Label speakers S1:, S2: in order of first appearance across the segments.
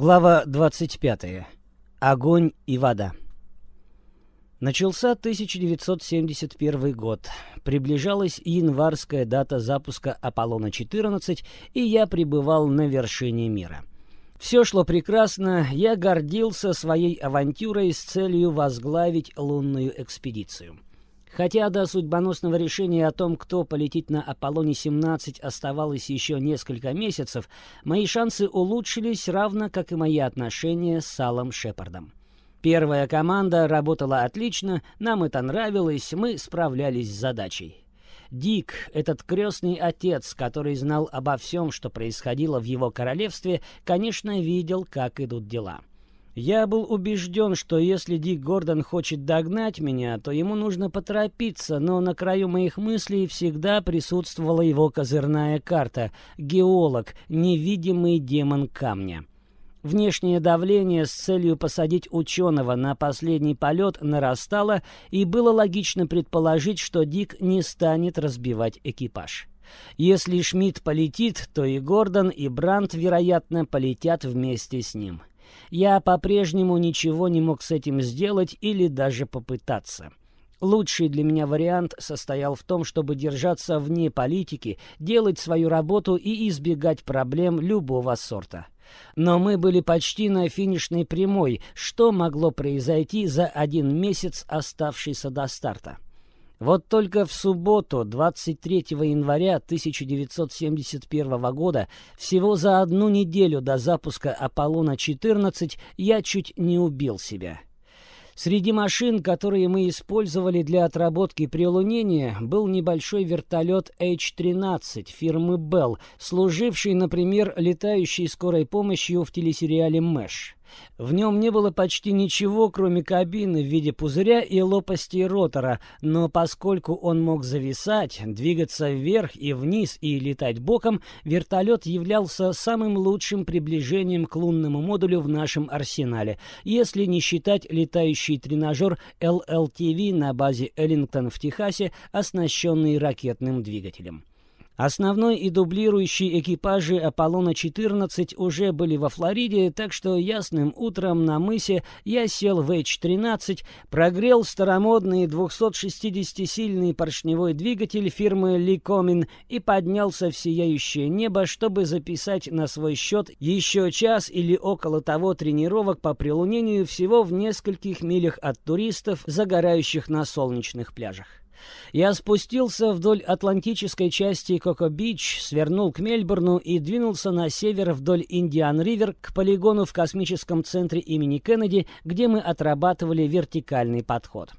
S1: Глава 25. Огонь и вода. Начался 1971 год. Приближалась январская дата запуска Аполлона-14, и я пребывал на вершине мира. Все шло прекрасно, я гордился своей авантюрой с целью возглавить лунную экспедицию. Хотя до судьбоносного решения о том, кто полетит на Аполлоне-17, оставалось еще несколько месяцев, мои шансы улучшились, равно как и мои отношения с Салом Шепардом. Первая команда работала отлично, нам это нравилось, мы справлялись с задачей. Дик, этот крестный отец, который знал обо всем, что происходило в его королевстве, конечно, видел, как идут дела. Я был убежден, что если Дик Гордон хочет догнать меня, то ему нужно поторопиться, но на краю моих мыслей всегда присутствовала его козырная карта — геолог, невидимый демон камня. Внешнее давление с целью посадить ученого на последний полет нарастало, и было логично предположить, что Дик не станет разбивать экипаж. Если Шмидт полетит, то и Гордон, и Брандт, вероятно, полетят вместе с ним. Я по-прежнему ничего не мог с этим сделать или даже попытаться. Лучший для меня вариант состоял в том, чтобы держаться вне политики, делать свою работу и избегать проблем любого сорта. Но мы были почти на финишной прямой, что могло произойти за один месяц, оставшийся до старта. Вот только в субботу, 23 января 1971 года, всего за одну неделю до запуска Аполлона-14, я чуть не убил себя. Среди машин, которые мы использовали для отработки прилунения, был небольшой вертолет H-13 фирмы Bell, служивший, например, летающей скорой помощью в телесериале «Мэш». В нем не было почти ничего, кроме кабины в виде пузыря и лопастей ротора, но поскольку он мог зависать, двигаться вверх и вниз и летать боком, вертолет являлся самым лучшим приближением к лунному модулю в нашем арсенале, если не считать летающий тренажер LLTV на базе Эллингтон в Техасе, оснащенный ракетным двигателем. Основной и дублирующий экипажи Аполлона-14 уже были во Флориде, так что ясным утром на мысе я сел в H-13, прогрел старомодный 260-сильный поршневой двигатель фирмы Ликомин и поднялся в сияющее небо, чтобы записать на свой счет еще час или около того тренировок по прилунению всего в нескольких милях от туристов, загорающих на солнечных пляжах. Я спустился вдоль атлантической части Коко-Бич, свернул к Мельбурну и двинулся на север вдоль Индиан-Ривер к полигону в космическом центре имени Кеннеди, где мы отрабатывали вертикальный подход.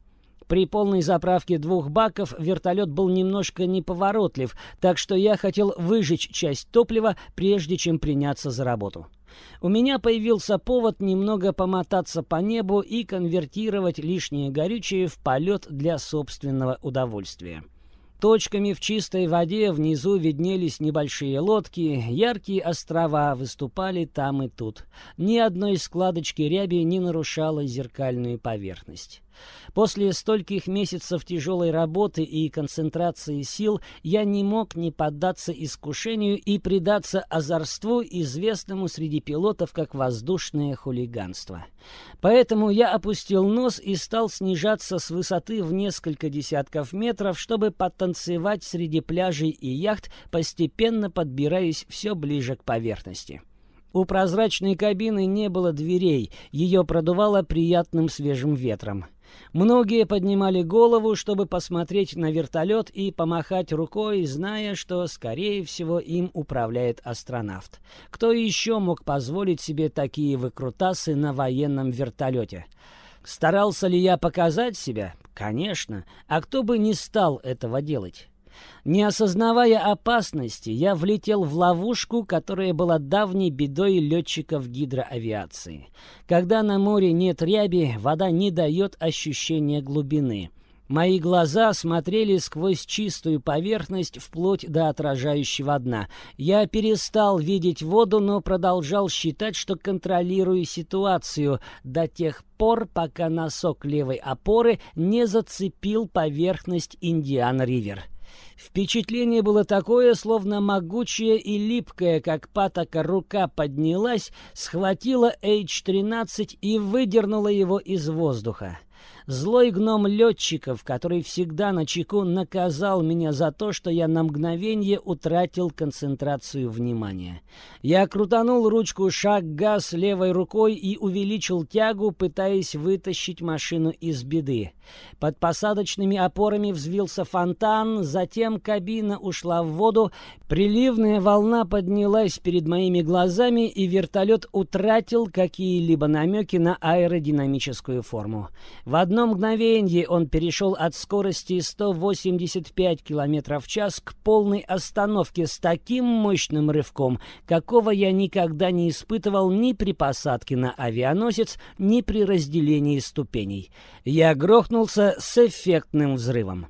S1: При полной заправке двух баков вертолет был немножко неповоротлив, так что я хотел выжечь часть топлива, прежде чем приняться за работу. У меня появился повод немного помотаться по небу и конвертировать лишнее горючее в полет для собственного удовольствия. Точками в чистой воде внизу виднелись небольшие лодки, яркие острова выступали там и тут. Ни одной складочки ряби не нарушала зеркальную поверхность. После стольких месяцев тяжелой работы и концентрации сил я не мог не поддаться искушению и предаться озорству, известному среди пилотов как воздушное хулиганство. Поэтому я опустил нос и стал снижаться с высоты в несколько десятков метров, чтобы потанцевать среди пляжей и яхт, постепенно подбираясь все ближе к поверхности. У прозрачной кабины не было дверей, ее продувало приятным свежим ветром. Многие поднимали голову, чтобы посмотреть на вертолет и помахать рукой, зная, что, скорее всего, им управляет астронавт. Кто еще мог позволить себе такие выкрутасы на военном вертолете? Старался ли я показать себя? Конечно. А кто бы не стал этого делать? Не осознавая опасности, я влетел в ловушку, которая была давней бедой летчиков гидроавиации. Когда на море нет ряби, вода не дает ощущения глубины. Мои глаза смотрели сквозь чистую поверхность вплоть до отражающего дна. Я перестал видеть воду, но продолжал считать, что контролирую ситуацию до тех пор, пока носок левой опоры не зацепил поверхность Индиан-Ривер. Впечатление было такое, словно могучая и липкая, как патока, рука поднялась, схватила H-13 и выдернула его из воздуха. Злой гном летчиков, который всегда на чеку, наказал меня за то, что я на мгновение утратил концентрацию внимания. Я крутанул ручку шаг-газ левой рукой и увеличил тягу, пытаясь вытащить машину из беды. Под посадочными опорами взвился фонтан, затем кабина ушла в воду, приливная волна поднялась перед моими глазами, и вертолет утратил какие-либо намеки на аэродинамическую форму. В одно мгновение он перешел от скорости 185 км в час к полной остановке с таким мощным рывком, какого я никогда не испытывал ни при посадке на авианосец, ни при разделении ступеней. Я грохнулся с эффектным взрывом.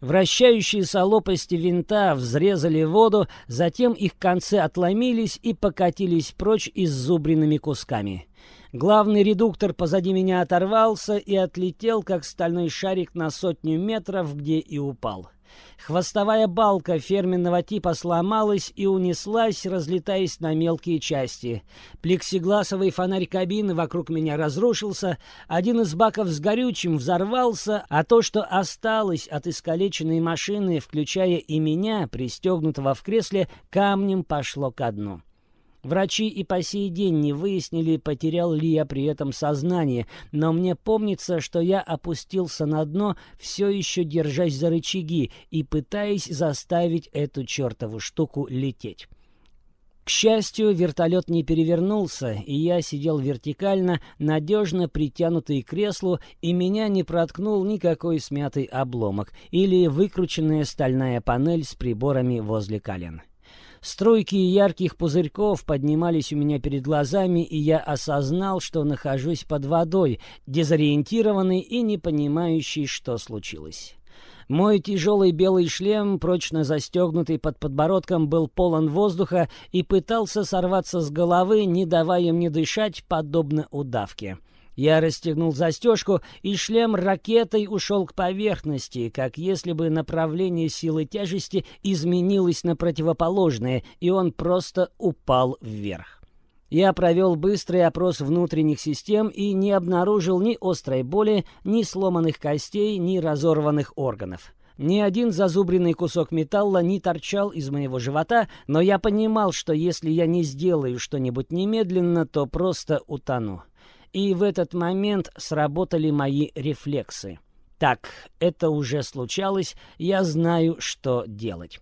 S1: Вращающиеся лопасти винта взрезали воду, затем их концы отломились и покатились прочь иззубренными кусками. Главный редуктор позади меня оторвался и отлетел, как стальной шарик на сотню метров, где и упал. Хвостовая балка ферменного типа сломалась и унеслась, разлетаясь на мелкие части. Плексигласовый фонарь кабины вокруг меня разрушился, один из баков с горючим взорвался, а то, что осталось от искалеченной машины, включая и меня, пристегнутого в кресле, камнем пошло ко дну. Врачи и по сей день не выяснили, потерял ли я при этом сознание, но мне помнится, что я опустился на дно, все еще держась за рычаги и пытаясь заставить эту чертову штуку лететь. К счастью, вертолет не перевернулся, и я сидел вертикально, надежно притянутый к креслу, и меня не проткнул никакой смятый обломок или выкрученная стальная панель с приборами возле колен. Струйки ярких пузырьков поднимались у меня перед глазами, и я осознал, что нахожусь под водой, дезориентированный и не понимающий, что случилось. Мой тяжелый белый шлем, прочно застегнутый под подбородком, был полон воздуха и пытался сорваться с головы, не давая мне дышать, подобно удавке. Я расстегнул застежку, и шлем ракетой ушел к поверхности, как если бы направление силы тяжести изменилось на противоположное, и он просто упал вверх. Я провел быстрый опрос внутренних систем и не обнаружил ни острой боли, ни сломанных костей, ни разорванных органов. Ни один зазубренный кусок металла не торчал из моего живота, но я понимал, что если я не сделаю что-нибудь немедленно, то просто утону и в этот момент сработали мои рефлексы. Так, это уже случалось, я знаю, что делать.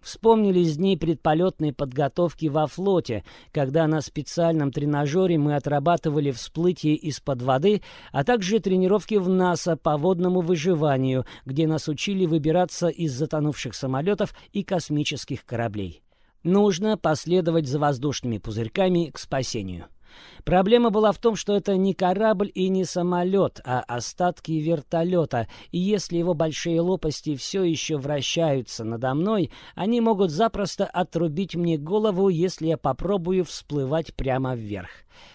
S1: Вспомнились дни предполетной подготовки во флоте, когда на специальном тренажере мы отрабатывали всплытие из-под воды, а также тренировки в НАСА по водному выживанию, где нас учили выбираться из затонувших самолетов и космических кораблей. Нужно последовать за воздушными пузырьками к спасению. Проблема была в том, что это не корабль и не самолет, а остатки вертолета, и если его большие лопасти все еще вращаются надо мной, они могут запросто отрубить мне голову, если я попробую всплывать прямо вверх.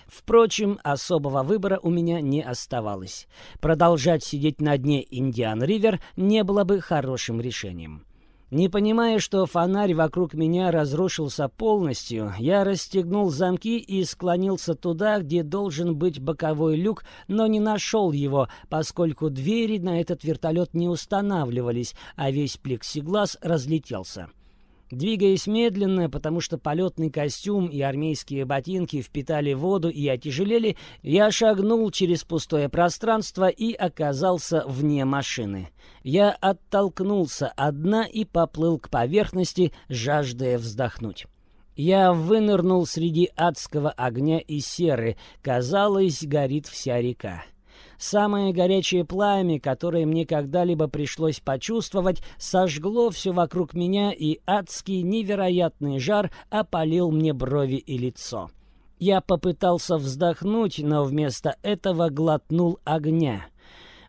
S1: Впрочем, особого выбора у меня не оставалось. Продолжать сидеть на дне Индиан-Ривер не было бы хорошим решением. Не понимая, что фонарь вокруг меня разрушился полностью, я расстегнул замки и склонился туда, где должен быть боковой люк, но не нашел его, поскольку двери на этот вертолет не устанавливались, а весь плексиглаз разлетелся. Двигаясь медленно, потому что полетный костюм и армейские ботинки впитали воду и отяжелели, я шагнул через пустое пространство и оказался вне машины. Я оттолкнулся от дна и поплыл к поверхности, жаждая вздохнуть. Я вынырнул среди адского огня и серы. Казалось, горит вся река. Самое горячее пламя, которое мне когда-либо пришлось почувствовать, сожгло все вокруг меня, и адский невероятный жар опалил мне брови и лицо. Я попытался вздохнуть, но вместо этого глотнул огня.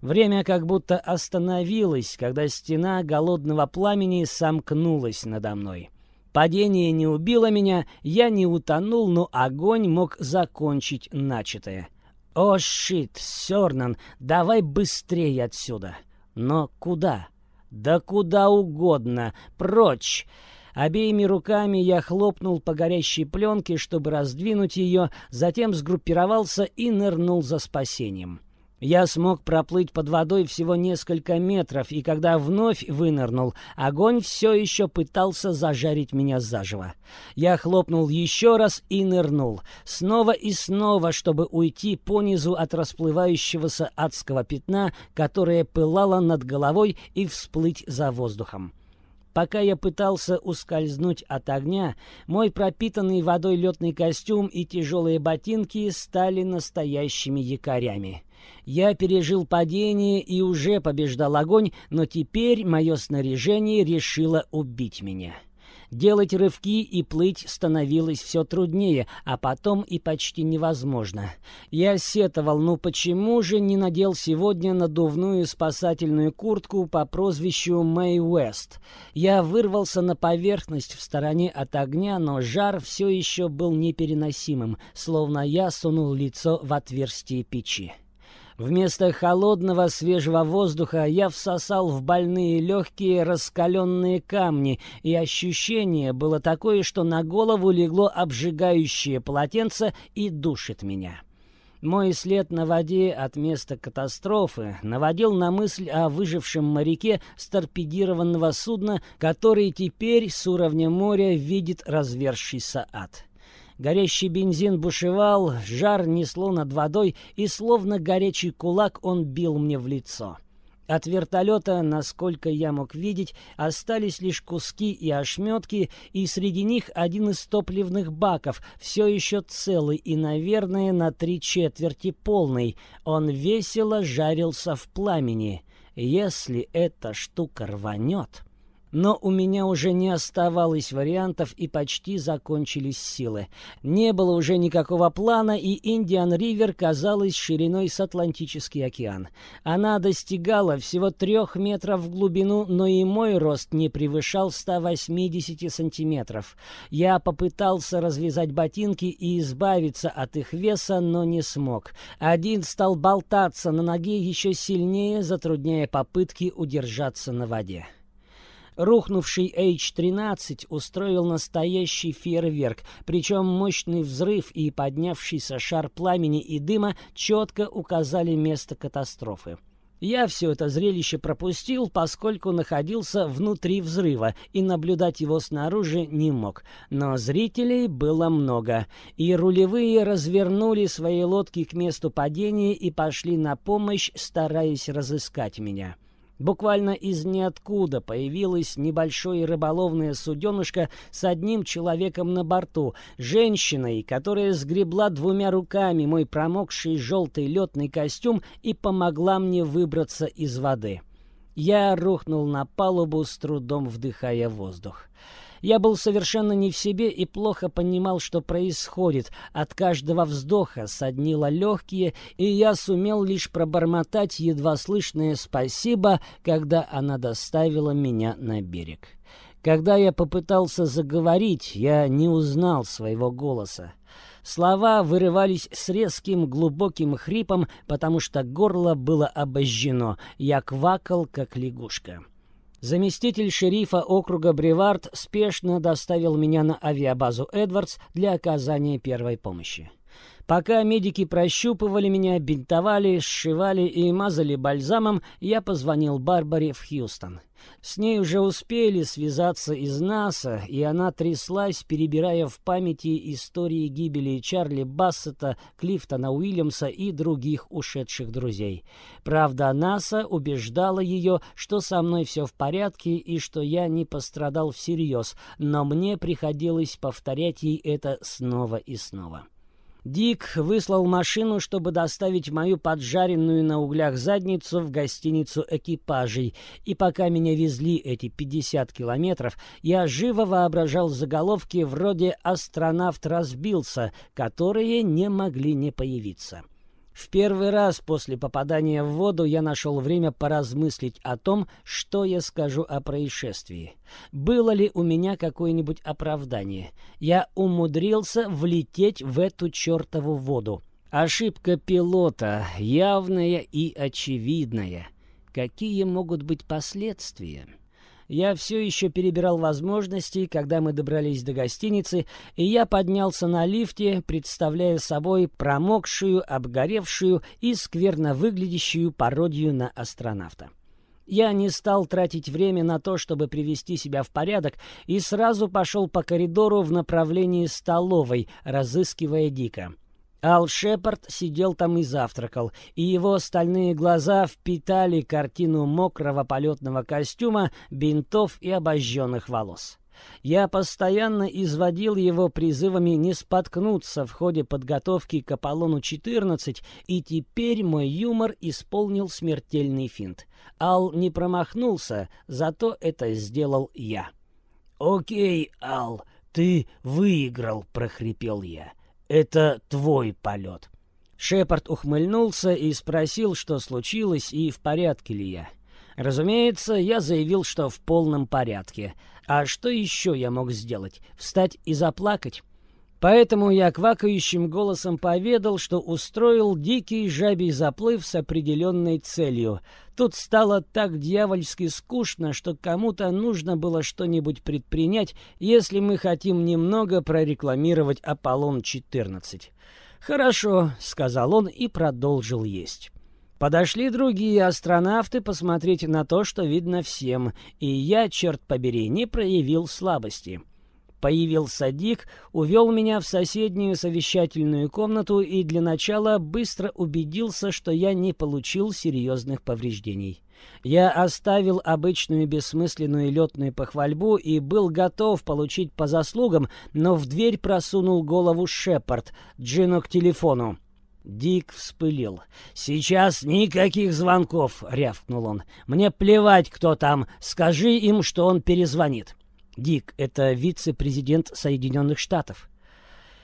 S1: Время как будто остановилось, когда стена голодного пламени сомкнулась надо мной. Падение не убило меня, я не утонул, но огонь мог закончить начатое. «О, щит, Сёрнан, давай быстрее отсюда!» «Но куда?» «Да куда угодно! Прочь!» Обеими руками я хлопнул по горящей пленке, чтобы раздвинуть ее, затем сгруппировался и нырнул за спасением. Я смог проплыть под водой всего несколько метров, и когда вновь вынырнул, огонь все еще пытался зажарить меня заживо. Я хлопнул еще раз и нырнул, снова и снова, чтобы уйти понизу от расплывающегося адского пятна, которое пылало над головой, и всплыть за воздухом. Пока я пытался ускользнуть от огня, мой пропитанный водой летный костюм и тяжелые ботинки стали настоящими якорями. Я пережил падение и уже побеждал огонь, но теперь мое снаряжение решило убить меня. Делать рывки и плыть становилось все труднее, а потом и почти невозможно. Я сетовал, ну почему же не надел сегодня надувную спасательную куртку по прозвищу Мэй Уэст? Я вырвался на поверхность в стороне от огня, но жар все еще был непереносимым, словно я сунул лицо в отверстие печи. Вместо холодного свежего воздуха я всосал в больные легкие раскаленные камни, и ощущение было такое, что на голову легло обжигающее полотенце и душит меня. Мой след на воде от места катастрофы наводил на мысль о выжившем моряке с торпедированного судна, который теперь с уровня моря видит развершийся ад. Горящий бензин бушевал, жар несло над водой, и словно горячий кулак он бил мне в лицо. От вертолета, насколько я мог видеть, остались лишь куски и ошметки, и среди них один из топливных баков, все еще целый и, наверное, на три четверти полный. Он весело жарился в пламени. Если эта штука рванет... Но у меня уже не оставалось вариантов и почти закончились силы. Не было уже никакого плана, и Индиан-Ривер казалась шириной с Атлантический океан. Она достигала всего трех метров в глубину, но и мой рост не превышал 180 сантиметров. Я попытался развязать ботинки и избавиться от их веса, но не смог. Один стал болтаться на ноге еще сильнее, затрудняя попытки удержаться на воде. Рухнувший H-13 устроил настоящий фейерверк, причем мощный взрыв и поднявшийся шар пламени и дыма четко указали место катастрофы. Я все это зрелище пропустил, поскольку находился внутри взрыва и наблюдать его снаружи не мог. Но зрителей было много, и рулевые развернули свои лодки к месту падения и пошли на помощь, стараясь разыскать меня. Буквально из ниоткуда появилось небольшое рыболовное суденышко с одним человеком на борту, женщиной, которая сгребла двумя руками мой промокший желтый летный костюм и помогла мне выбраться из воды. Я рухнул на палубу, с трудом вдыхая воздух. Я был совершенно не в себе и плохо понимал, что происходит. От каждого вздоха соднило легкие, и я сумел лишь пробормотать едва слышное «спасибо», когда она доставила меня на берег. Когда я попытался заговорить, я не узнал своего голоса. Слова вырывались с резким глубоким хрипом, потому что горло было обожжено. Я квакал, как лягушка. Заместитель шерифа округа Бревард спешно доставил меня на авиабазу «Эдвардс» для оказания первой помощи. Пока медики прощупывали меня, бинтовали, сшивали и мазали бальзамом, я позвонил Барбаре в Хьюстон. С ней уже успели связаться из НАСА, и она тряслась, перебирая в памяти истории гибели Чарли Бассета, Клифтона Уильямса и других ушедших друзей. Правда, НАСА убеждала ее, что со мной все в порядке и что я не пострадал всерьез, но мне приходилось повторять ей это снова и снова. Дик выслал машину, чтобы доставить мою поджаренную на углях задницу в гостиницу экипажей, и пока меня везли эти 50 километров, я живо воображал заголовки вроде «Астронавт разбился», которые не могли не появиться. В первый раз после попадания в воду я нашел время поразмыслить о том, что я скажу о происшествии. Было ли у меня какое-нибудь оправдание? Я умудрился влететь в эту чертову воду. Ошибка пилота, явная и очевидная. Какие могут быть последствия? Я все еще перебирал возможности, когда мы добрались до гостиницы, и я поднялся на лифте, представляя собой промокшую, обгоревшую и скверно выглядящую пародию на астронавта. Я не стал тратить время на то, чтобы привести себя в порядок, и сразу пошел по коридору в направлении столовой, разыскивая Дика. Ал Шепард сидел там и завтракал, и его стальные глаза впитали картину мокрого полетного костюма, бинтов и обожженных волос. Я постоянно изводил его призывами не споткнуться в ходе подготовки к Аполлону-14, и теперь мой юмор исполнил смертельный финт. Ал не промахнулся, зато это сделал я. «Окей, Ал, ты выиграл», — прохрипел я. Это твой полет». Шепард ухмыльнулся и спросил, что случилось и в порядке ли я. Разумеется, я заявил, что в полном порядке. А что еще я мог сделать? Встать и заплакать? Поэтому я квакающим голосом поведал, что устроил дикий жабий заплыв с определенной целью. Тут стало так дьявольски скучно, что кому-то нужно было что-нибудь предпринять, если мы хотим немного прорекламировать «Аполлон-14». «Хорошо», — сказал он и продолжил есть. Подошли другие астронавты посмотреть на то, что видно всем, и я, черт побери, не проявил слабости. Появился Дик, увел меня в соседнюю совещательную комнату и для начала быстро убедился, что я не получил серьезных повреждений. Я оставил обычную бессмысленную летную похвальбу и был готов получить по заслугам, но в дверь просунул голову Шепард, Джину к телефону. Дик вспылил. «Сейчас никаких звонков!» — рявкнул он. «Мне плевать, кто там. Скажи им, что он перезвонит». Дик — это вице-президент Соединенных Штатов.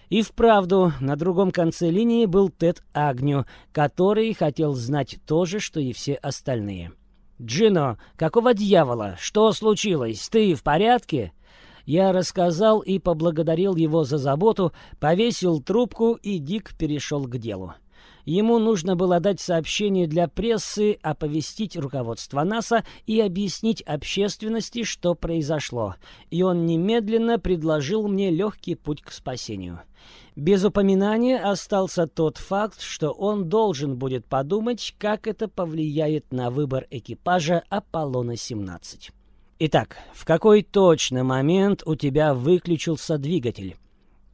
S1: И вправду, на другом конце линии был Тед Агню, который хотел знать то же, что и все остальные. «Джино, какого дьявола? Что случилось? Ты в порядке?» Я рассказал и поблагодарил его за заботу, повесил трубку, и Дик перешел к делу. Ему нужно было дать сообщение для прессы, оповестить руководство НАСА и объяснить общественности, что произошло. И он немедленно предложил мне легкий путь к спасению. Без упоминания остался тот факт, что он должен будет подумать, как это повлияет на выбор экипажа Аполлона-17. Итак, в какой точно момент у тебя выключился двигатель?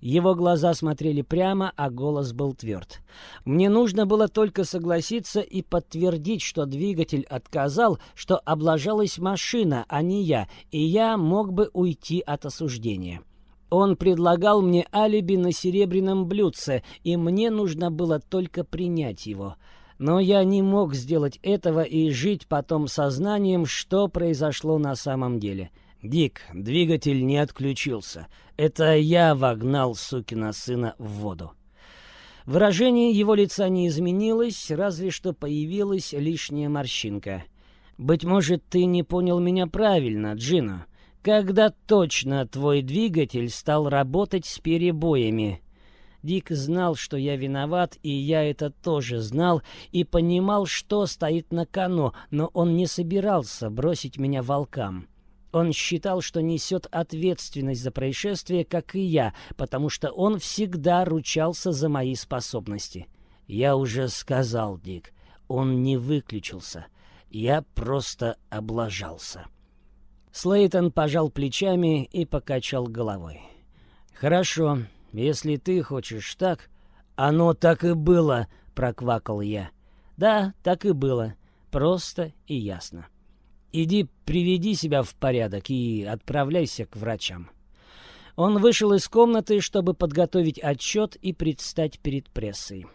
S1: Его глаза смотрели прямо, а голос был тверд. Мне нужно было только согласиться и подтвердить, что двигатель отказал, что облажалась машина, а не я, и я мог бы уйти от осуждения. Он предлагал мне алиби на серебряном блюдце, и мне нужно было только принять его. Но я не мог сделать этого и жить потом сознанием, что произошло на самом деле. — «Дик, двигатель не отключился. Это я вогнал сукина сына в воду». Выражение его лица не изменилось, разве что появилась лишняя морщинка. «Быть может, ты не понял меня правильно, Джино. Когда точно твой двигатель стал работать с перебоями?» Дик знал, что я виноват, и я это тоже знал, и понимал, что стоит на кону, но он не собирался бросить меня волкам. Он считал, что несет ответственность за происшествие, как и я, потому что он всегда ручался за мои способности. Я уже сказал, Дик, он не выключился. Я просто облажался. Слейтон пожал плечами и покачал головой. «Хорошо, если ты хочешь так...» «Оно так и было!» — проквакал я. «Да, так и было. Просто и ясно». Иди приведи себя в порядок и отправляйся к врачам. Он вышел из комнаты, чтобы подготовить отчет и предстать перед прессой.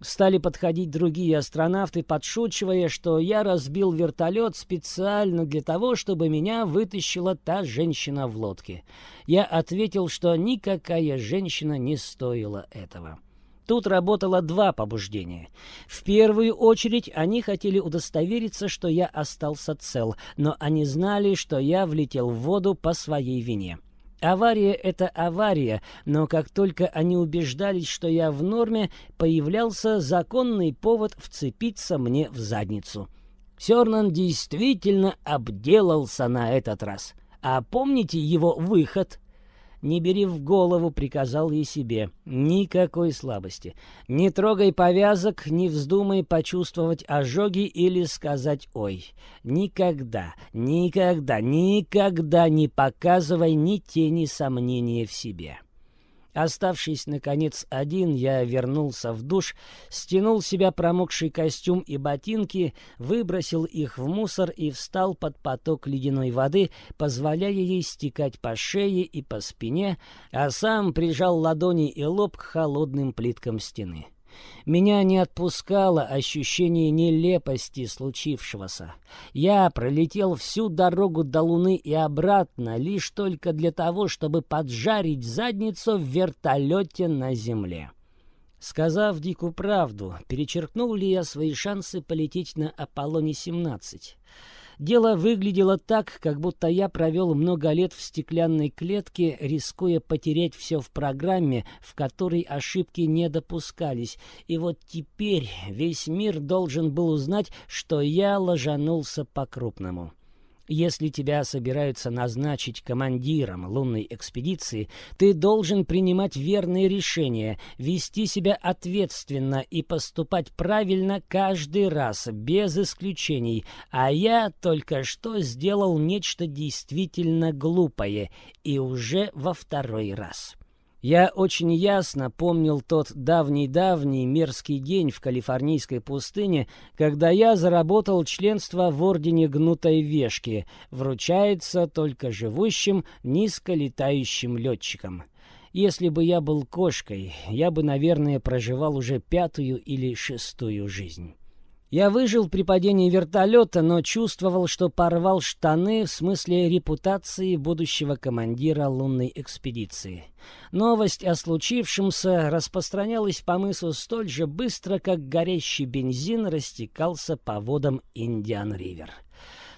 S1: Стали подходить другие астронавты, подшучивая, что я разбил вертолет специально для того, чтобы меня вытащила та женщина в лодке. Я ответил, что никакая женщина не стоила этого. Тут работало два побуждения. В первую очередь они хотели удостовериться, что я остался цел, но они знали, что я влетел в воду по своей вине. Авария — это авария, но как только они убеждались, что я в норме, появлялся законный повод вцепиться мне в задницу. Сёрнан действительно обделался на этот раз. А помните его выход? Не бери в голову, приказал ей себе. Никакой слабости. Не трогай повязок, не вздумай почувствовать ожоги или сказать «ой». Никогда, никогда, никогда не показывай ни тени сомнения в себе. Оставшись, наконец, один, я вернулся в душ, стянул себя промокший костюм и ботинки, выбросил их в мусор и встал под поток ледяной воды, позволяя ей стекать по шее и по спине, а сам прижал ладони и лоб к холодным плиткам стены. Меня не отпускало ощущение нелепости случившегося. Я пролетел всю дорогу до Луны и обратно лишь только для того, чтобы поджарить задницу в вертолете на Земле. Сказав Дику правду, перечеркнул ли я свои шансы полететь на Аполлоне-17? Дело выглядело так, как будто я провел много лет в стеклянной клетке, рискуя потерять все в программе, в которой ошибки не допускались. И вот теперь весь мир должен был узнать, что я ложанулся по-крупному. Если тебя собираются назначить командиром лунной экспедиции, ты должен принимать верные решения, вести себя ответственно и поступать правильно каждый раз, без исключений. А я только что сделал нечто действительно глупое, и уже во второй раз. Я очень ясно помнил тот давний-давний мерзкий день в калифорнийской пустыне, когда я заработал членство в Ордене Гнутой Вешки, вручается только живущим низколетающим летчикам. Если бы я был кошкой, я бы, наверное, проживал уже пятую или шестую жизнь. Я выжил при падении вертолета, но чувствовал, что порвал штаны в смысле репутации будущего командира лунной экспедиции. Новость о случившемся распространялась по мысу столь же быстро, как горящий бензин растекался по водам Индиан-Ривер.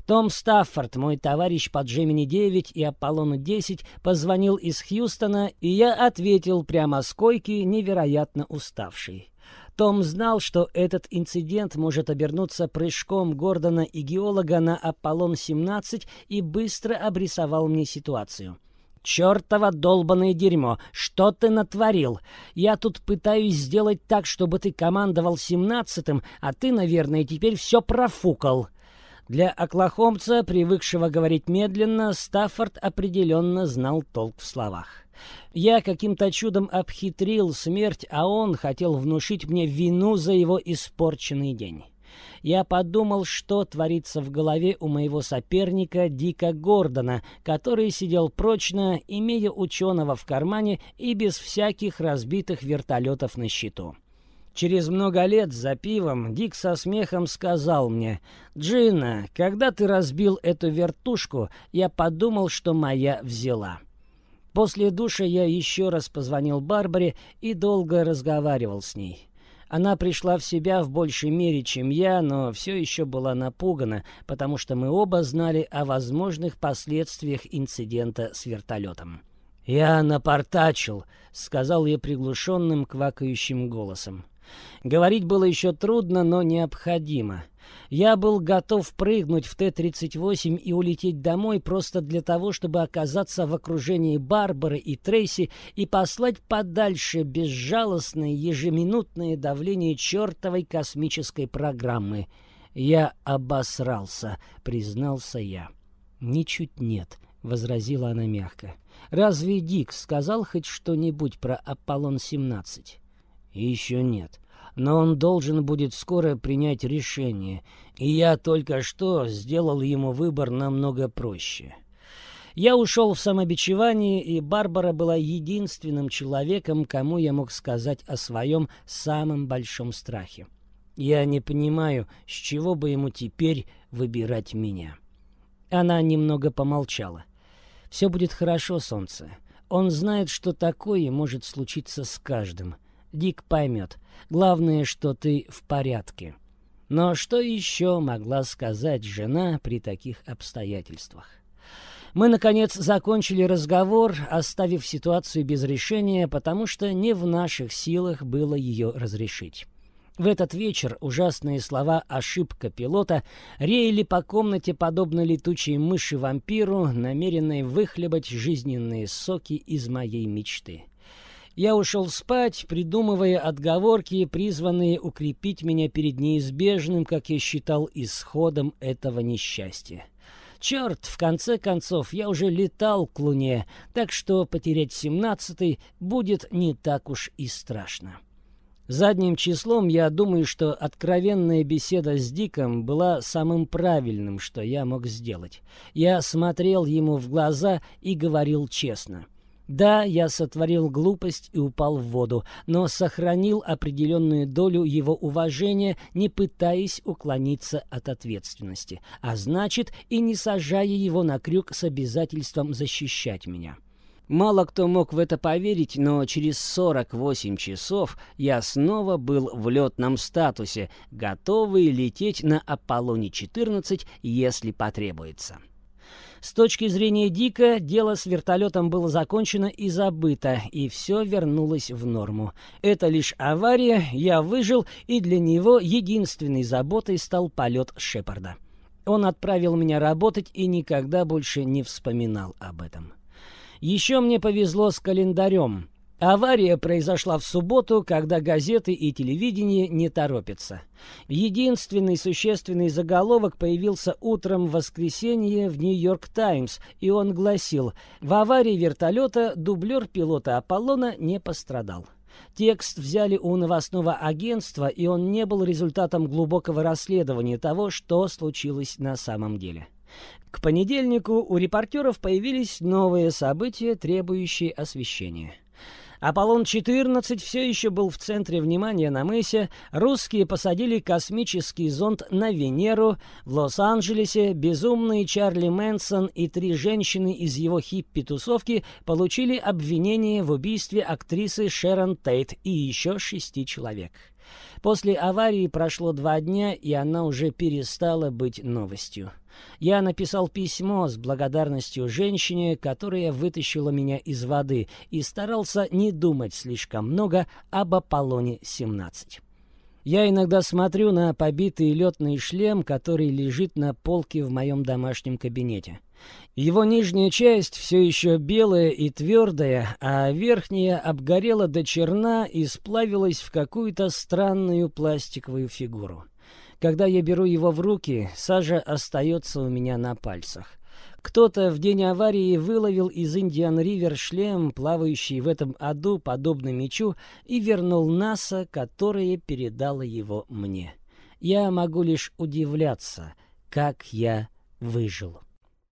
S1: Том Стаффорд, мой товарищ по Джемини-9 и Аполлону-10, позвонил из Хьюстона, и я ответил прямо с койки, невероятно уставший. Том знал, что этот инцидент может обернуться прыжком Гордона и геолога на Аполлон-17 и быстро обрисовал мне ситуацию. «Чёртово долбанное дерьмо! Что ты натворил? Я тут пытаюсь сделать так, чтобы ты командовал семнадцатым, а ты, наверное, теперь все профукал». Для оклахомца, привыкшего говорить медленно, Стаффорд определенно знал толк в словах. Я каким-то чудом обхитрил смерть, а он хотел внушить мне вину за его испорченный день. Я подумал, что творится в голове у моего соперника Дика Гордона, который сидел прочно, имея ученого в кармане и без всяких разбитых вертолетов на счету. Через много лет за пивом Дик со смехом сказал мне, «Джина, когда ты разбил эту вертушку, я подумал, что моя взяла». После душа я еще раз позвонил Барбаре и долго разговаривал с ней. Она пришла в себя в большей мере, чем я, но все еще была напугана, потому что мы оба знали о возможных последствиях инцидента с вертолетом. «Я напортачил», — сказал я приглушенным квакающим голосом. Говорить было еще трудно, но необходимо — я был готов прыгнуть в Т-38 и улететь домой просто для того, чтобы оказаться в окружении Барбары и Трейси и послать подальше безжалостное ежеминутное давление чертовой космической программы. Я обосрался, признался я. «Ничуть нет», — возразила она мягко. «Разве Дик сказал хоть что-нибудь про Аполлон-17?» «Еще нет но он должен будет скоро принять решение, и я только что сделал ему выбор намного проще. Я ушел в самобичевание, и Барбара была единственным человеком, кому я мог сказать о своем самом большом страхе. Я не понимаю, с чего бы ему теперь выбирать меня. Она немного помолчала. «Все будет хорошо, солнце. Он знает, что такое может случиться с каждым. Дик поймет. Главное, что ты в порядке. Но что еще могла сказать жена при таких обстоятельствах? Мы, наконец, закончили разговор, оставив ситуацию без решения, потому что не в наших силах было ее разрешить. В этот вечер ужасные слова «ошибка пилота» реяли по комнате подобно летучей мыши-вампиру, намеренной выхлебать жизненные соки из моей мечты. Я ушел спать, придумывая отговорки, призванные укрепить меня перед неизбежным, как я считал, исходом этого несчастья. Черт, в конце концов, я уже летал к Луне, так что потерять семнадцатый будет не так уж и страшно. Задним числом я думаю, что откровенная беседа с Диком была самым правильным, что я мог сделать. Я смотрел ему в глаза и говорил честно. Да, я сотворил глупость и упал в воду, но сохранил определенную долю его уважения, не пытаясь уклониться от ответственности, а значит и не сажая его на крюк с обязательством защищать меня. Мало кто мог в это поверить, но через 48 часов я снова был в летном статусе, готовый лететь на Аполлоне-14, если потребуется. С точки зрения Дика, дело с вертолетом было закончено и забыто, и все вернулось в норму. Это лишь авария, я выжил, и для него единственной заботой стал полет Шепарда. Он отправил меня работать и никогда больше не вспоминал об этом. Еще мне повезло с календарем. Авария произошла в субботу, когда газеты и телевидение не торопятся. Единственный существенный заголовок появился утром в воскресенье в «Нью-Йорк Таймс», и он гласил «В аварии вертолета дублер пилота «Аполлона» не пострадал». Текст взяли у новостного агентства, и он не был результатом глубокого расследования того, что случилось на самом деле. К понедельнику у репортеров появились новые события, требующие освещения. Аполлон-14 все еще был в центре внимания на мысе, русские посадили космический зонд на Венеру, в Лос-Анджелесе безумный Чарли Мэнсон и три женщины из его хиппи-тусовки получили обвинение в убийстве актрисы Шерон Тейт и еще шести человек. После аварии прошло два дня, и она уже перестала быть новостью. Я написал письмо с благодарностью женщине, которая вытащила меня из воды, и старался не думать слишком много об Аполлоне-17. Я иногда смотрю на побитый летный шлем, который лежит на полке в моем домашнем кабинете. Его нижняя часть все еще белая и твердая, а верхняя обгорела до черна и сплавилась в какую-то странную пластиковую фигуру. Когда я беру его в руки, сажа остается у меня на пальцах. Кто-то в день аварии выловил из Индиан-Ривер шлем, плавающий в этом аду, подобно мечу, и вернул НАСА, которое передало его мне. Я могу лишь удивляться, как я выжил.